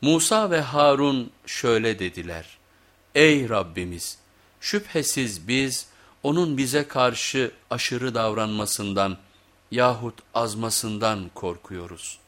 Musa ve Harun şöyle dediler, Ey Rabbimiz şüphesiz biz onun bize karşı aşırı davranmasından yahut azmasından korkuyoruz.''